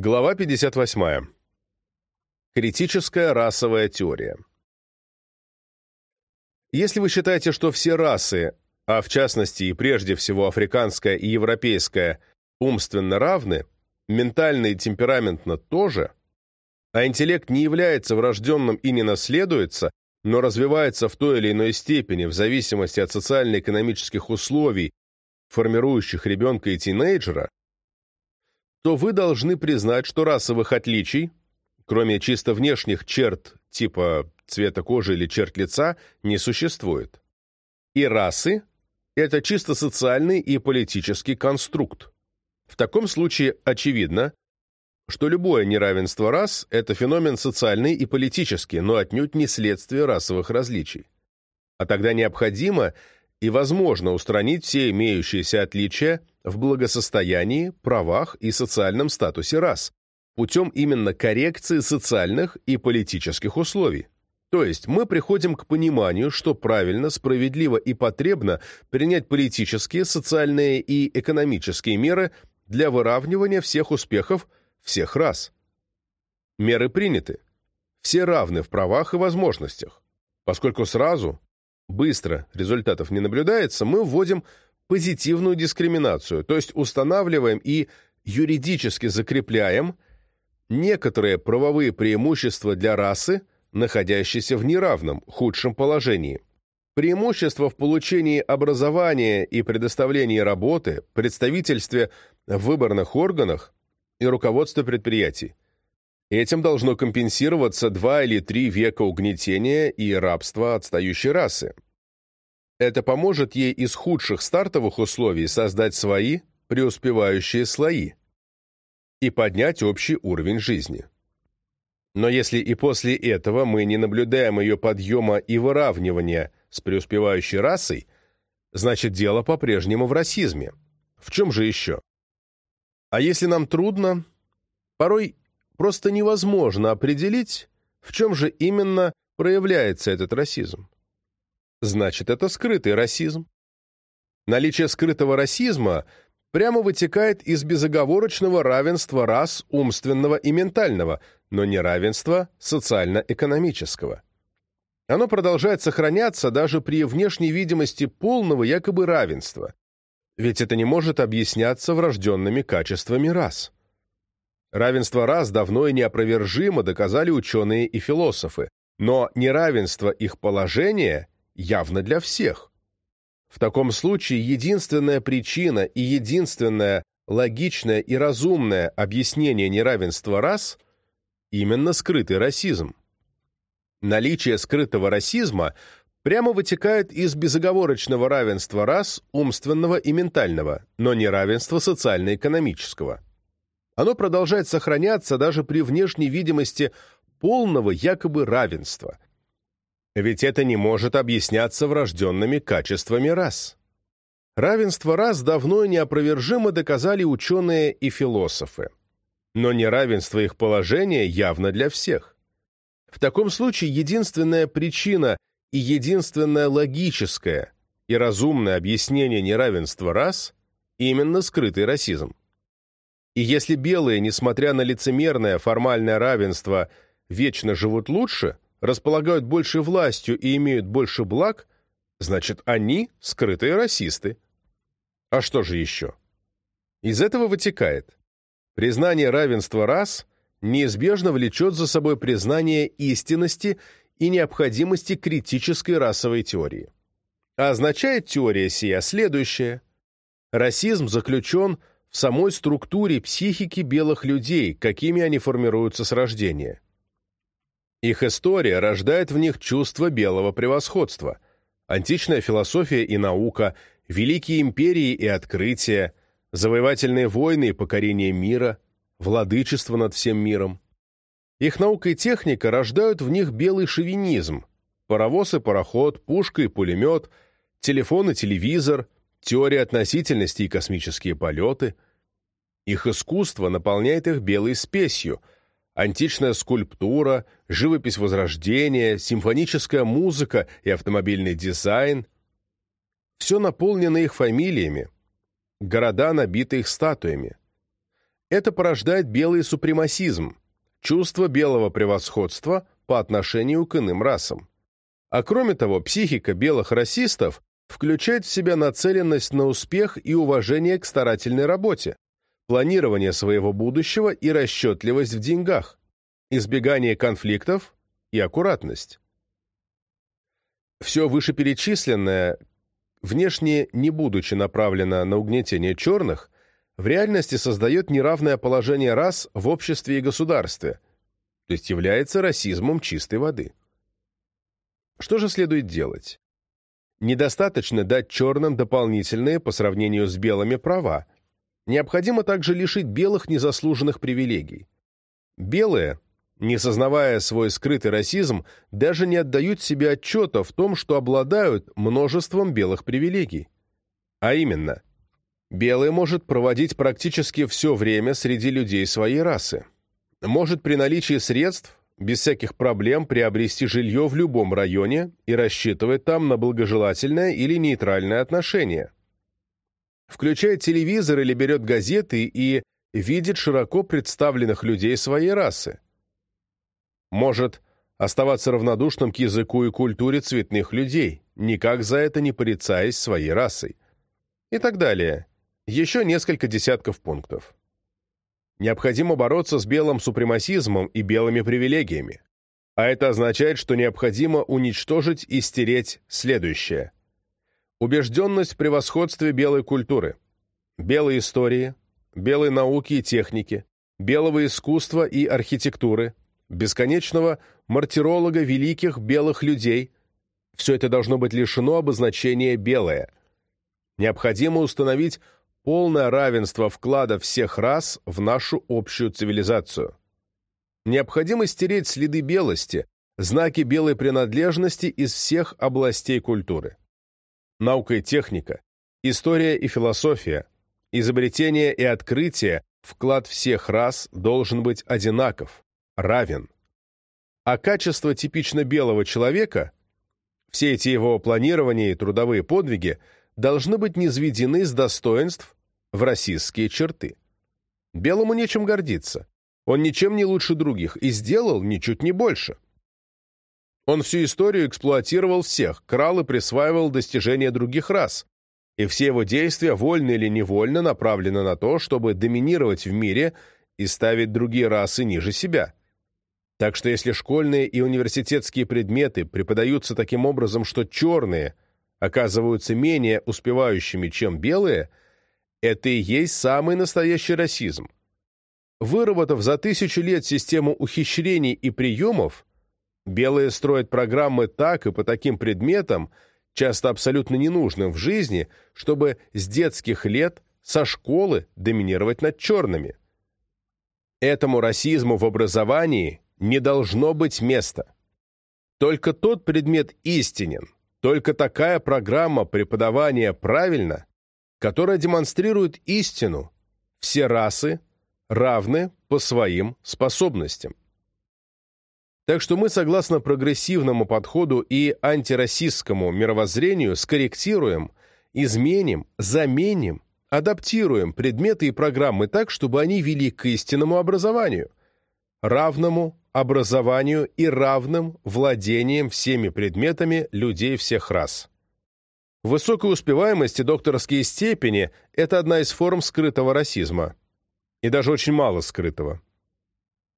Глава 58. Критическая расовая теория. Если вы считаете, что все расы, а в частности и прежде всего африканская и европейская, умственно равны, ментально и темпераментно тоже, а интеллект не является врожденным и не наследуется, но развивается в той или иной степени в зависимости от социально-экономических условий, формирующих ребенка и тинейджера, то вы должны признать, что расовых отличий, кроме чисто внешних черт типа цвета кожи или черт лица, не существует. И расы – это чисто социальный и политический конструкт. В таком случае очевидно, что любое неравенство рас – это феномен социальный и политический, но отнюдь не следствие расовых различий. А тогда необходимо и возможно устранить все имеющиеся отличия в благосостоянии, правах и социальном статусе рас, путем именно коррекции социальных и политических условий. То есть мы приходим к пониманию, что правильно, справедливо и потребно принять политические, социальные и экономические меры для выравнивания всех успехов всех рас. Меры приняты. Все равны в правах и возможностях. Поскольку сразу, быстро результатов не наблюдается, мы вводим позитивную дискриминацию, то есть устанавливаем и юридически закрепляем некоторые правовые преимущества для расы, находящейся в неравном, худшем положении. Преимущества в получении образования и предоставлении работы, представительстве в выборных органах и руководстве предприятий. Этим должно компенсироваться два или три века угнетения и рабства отстающей расы. Это поможет ей из худших стартовых условий создать свои преуспевающие слои и поднять общий уровень жизни. Но если и после этого мы не наблюдаем ее подъема и выравнивания с преуспевающей расой, значит дело по-прежнему в расизме. В чем же еще? А если нам трудно, порой просто невозможно определить, в чем же именно проявляется этот расизм. Значит, это скрытый расизм. Наличие скрытого расизма прямо вытекает из безоговорочного равенства рас умственного и ментального, но не равенства социально-экономического. Оно продолжает сохраняться даже при внешней видимости полного якобы равенства, ведь это не может объясняться врожденными качествами рас. Равенство рас давно и неопровержимо доказали ученые и философы, но неравенство их положения явно для всех. В таком случае единственная причина и единственное логичное и разумное объяснение неравенства рас – именно скрытый расизм. Наличие скрытого расизма прямо вытекает из безоговорочного равенства рас умственного и ментального, но не равенства социально-экономического. Оно продолжает сохраняться даже при внешней видимости полного якобы равенства. Ведь это не может объясняться врожденными качествами рас. Равенство рас давно и неопровержимо доказали ученые и философы. Но неравенство их положения явно для всех. В таком случае единственная причина и единственное логическое и разумное объяснение неравенства рас – именно скрытый расизм. И если белые, несмотря на лицемерное формальное равенство, вечно живут лучше, располагают большей властью и имеют больше благ, значит, они – скрытые расисты. А что же еще? Из этого вытекает. Признание равенства рас неизбежно влечет за собой признание истинности и необходимости критической расовой теории. А означает теория сия следующее. Расизм заключен в самой структуре психики белых людей, какими они формируются с рождения. Их история рождает в них чувство белого превосходства, античная философия и наука, великие империи и открытия, завоевательные войны и покорение мира, владычество над всем миром. Их наука и техника рождают в них белый шовинизм. Паровоз и пароход, пушка и пулемет, телефон и телевизор, теория относительности и космические полеты. Их искусство наполняет их белой спесью. Античная скульптура, живопись Возрождения, симфоническая музыка и автомобильный дизайн. Все наполнено их фамилиями. Города набиты их статуями. Это порождает белый супремасизм, чувство белого превосходства по отношению к иным расам. А кроме того, психика белых расистов включает в себя нацеленность на успех и уважение к старательной работе, планирование своего будущего и расчетливость в деньгах, избегание конфликтов и аккуратность. Все вышеперечисленное, внешне не будучи направлено на угнетение черных, в реальности создает неравное положение рас в обществе и государстве, то есть является расизмом чистой воды. Что же следует делать? Недостаточно дать черным дополнительные по сравнению с белыми права. Необходимо также лишить белых незаслуженных привилегий. Белые, не сознавая свой скрытый расизм, даже не отдают себе отчета в том, что обладают множеством белых привилегий. А именно, белый может проводить практически все время среди людей своей расы. Может при наличии средств без всяких проблем приобрести жилье в любом районе и рассчитывать там на благожелательное или нейтральное отношение. Включает телевизор или берет газеты и видит широко представленных людей своей расы может оставаться равнодушным к языку и культуре цветных людей, никак за это не порицаясь своей расой. И так далее. Еще несколько десятков пунктов. Необходимо бороться с белым супремасизмом и белыми привилегиями. А это означает, что необходимо уничтожить и стереть следующее. Убежденность в превосходстве белой культуры, белой истории, белой науки и техники, белого искусства и архитектуры, бесконечного мартиролога великих белых людей. Все это должно быть лишено обозначения «белое». Необходимо установить полное равенство вклада всех рас в нашу общую цивилизацию. Необходимо стереть следы белости, знаки белой принадлежности из всех областей культуры. Наука и техника, история и философия, изобретение и открытие, вклад всех рас должен быть одинаков, равен. А качество типично белого человека, все эти его планирования и трудовые подвиги должны быть низведены с достоинств в расистские черты. Белому нечем гордиться. Он ничем не лучше других и сделал ничуть не больше. Он всю историю эксплуатировал всех, крал и присваивал достижения других рас, и все его действия, вольно или невольно, направлены на то, чтобы доминировать в мире и ставить другие расы ниже себя. Так что если школьные и университетские предметы преподаются таким образом, что черные оказываются менее успевающими, чем белые, это и есть самый настоящий расизм. Выработав за тысячу лет систему ухищрений и приемов, белые строят программы так и по таким предметам, часто абсолютно ненужным в жизни, чтобы с детских лет со школы доминировать над черными. Этому расизму в образовании не должно быть места. Только тот предмет истинен, только такая программа преподавания правильна, которая демонстрирует истину. Все расы равны по своим способностям. Так что мы, согласно прогрессивному подходу и антирасистскому мировоззрению, скорректируем, изменим, заменим, адаптируем предметы и программы так, чтобы они вели к истинному образованию, равному образованию и равным владением всеми предметами людей всех рас. Высокая успеваемость и докторские степени – это одна из форм скрытого расизма. И даже очень мало скрытого.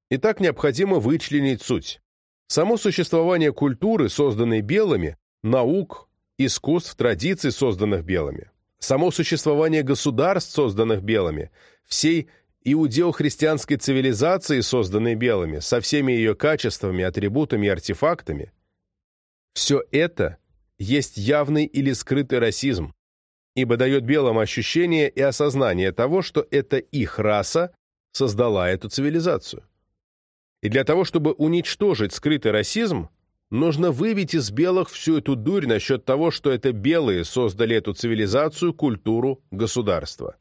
Итак, необходимо вычленить суть. Само существование культуры, созданной белыми, наук, искусств, традиций, созданных белыми, само существование государств, созданных белыми, всей иудео-христианской цивилизации, созданной белыми, со всеми ее качествами, атрибутами и артефактами, все это есть явный или скрытый расизм, ибо дает белым ощущение и осознание того, что это их раса создала эту цивилизацию. И для того, чтобы уничтожить скрытый расизм, нужно выбить из белых всю эту дурь насчет того, что это белые создали эту цивилизацию, культуру, государство.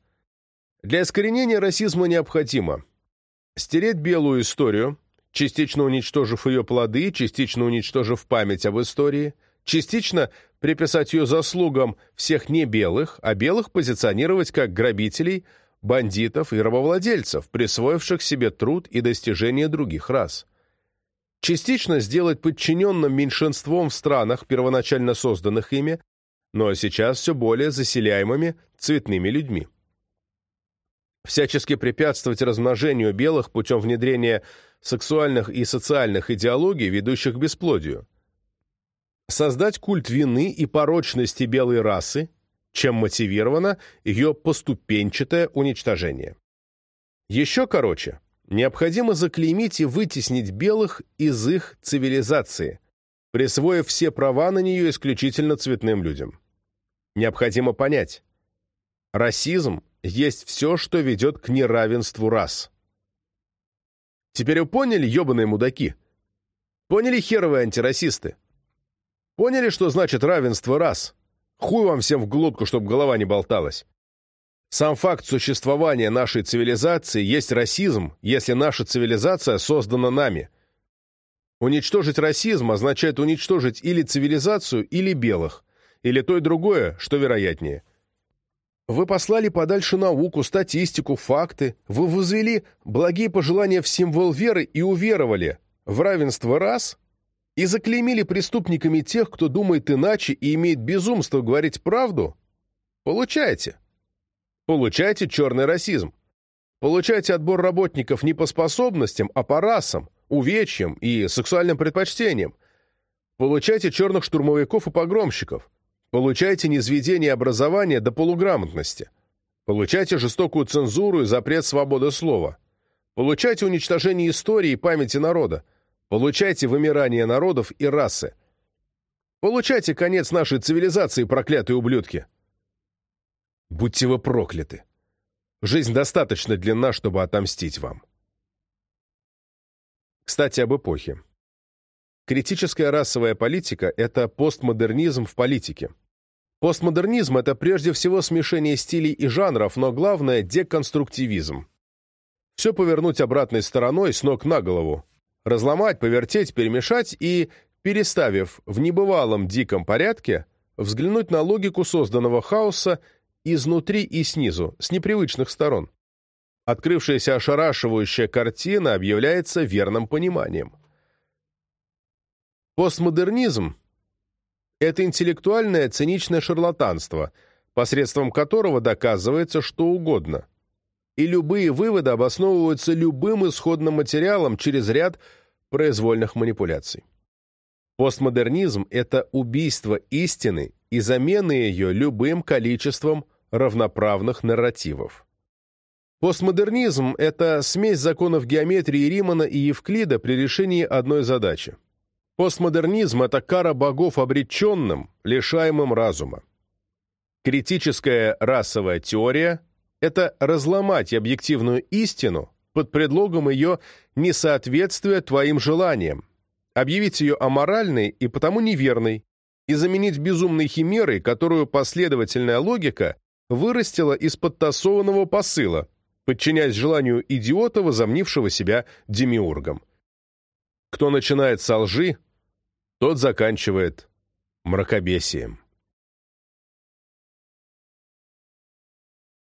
Для искоренения расизма необходимо стереть белую историю, частично уничтожив ее плоды, частично уничтожив память об истории, частично приписать ее заслугам всех не белых, а белых позиционировать как грабителей, бандитов и рабовладельцев, присвоивших себе труд и достижения других рас. Частично сделать подчиненным меньшинством в странах, первоначально созданных ими, но сейчас все более заселяемыми цветными людьми. Всячески препятствовать размножению белых путем внедрения сексуальных и социальных идеологий, ведущих к бесплодию. Создать культ вины и порочности белой расы, чем мотивировано ее поступенчатое уничтожение. Еще короче, необходимо заклеймить и вытеснить белых из их цивилизации, присвоив все права на нее исключительно цветным людям. Необходимо понять, расизм есть все, что ведет к неравенству рас. Теперь вы поняли, ебаные мудаки? Поняли херовые антирасисты? Поняли, что значит равенство рас? Хуй вам всем в глотку, чтобы голова не болталась. Сам факт существования нашей цивилизации есть расизм, если наша цивилизация создана нами. Уничтожить расизм означает уничтожить или цивилизацию, или белых, или то и другое, что вероятнее. Вы послали подальше науку, статистику, факты, вы возвели благие пожелания в символ веры и уверовали в равенство рас и заклеймили преступниками тех, кто думает иначе и имеет безумство говорить правду? Получайте. Получайте черный расизм. Получайте отбор работников не по способностям, а по расам, увечьям и сексуальным предпочтениям. Получайте черных штурмовиков и погромщиков. Получайте низведение образования до полуграмотности. Получайте жестокую цензуру и запрет свободы слова. Получайте уничтожение истории и памяти народа. Получайте вымирание народов и расы. Получайте конец нашей цивилизации, проклятые ублюдки. Будьте вы прокляты. Жизнь достаточно длинна, чтобы отомстить вам. Кстати, об эпохе. Критическая расовая политика – это постмодернизм в политике. Постмодернизм – это прежде всего смешение стилей и жанров, но главное – деконструктивизм. Все повернуть обратной стороной с ног на голову. Разломать, повертеть, перемешать и, переставив в небывалом диком порядке, взглянуть на логику созданного хаоса изнутри и снизу, с непривычных сторон. Открывшаяся ошарашивающая картина объявляется верным пониманием. Постмодернизм – это интеллектуальное циничное шарлатанство, посредством которого доказывается что угодно. И любые выводы обосновываются любым исходным материалом через ряд произвольных манипуляций. Постмодернизм – это убийство истины и замена ее любым количеством равноправных нарративов. Постмодернизм – это смесь законов геометрии Римана и Евклида при решении одной задачи. Постмодернизм – это кара богов обреченным, лишаемым разума. Критическая расовая теория – это разломать объективную истину под предлогом ее несоответствия твоим желаниям, объявить ее аморальной и потому неверной, и заменить безумной химерой, которую последовательная логика вырастила из подтасованного посыла, подчиняясь желанию идиота, возомнившего себя демиургом. Кто начинает со лжи, тот заканчивает мракобесием.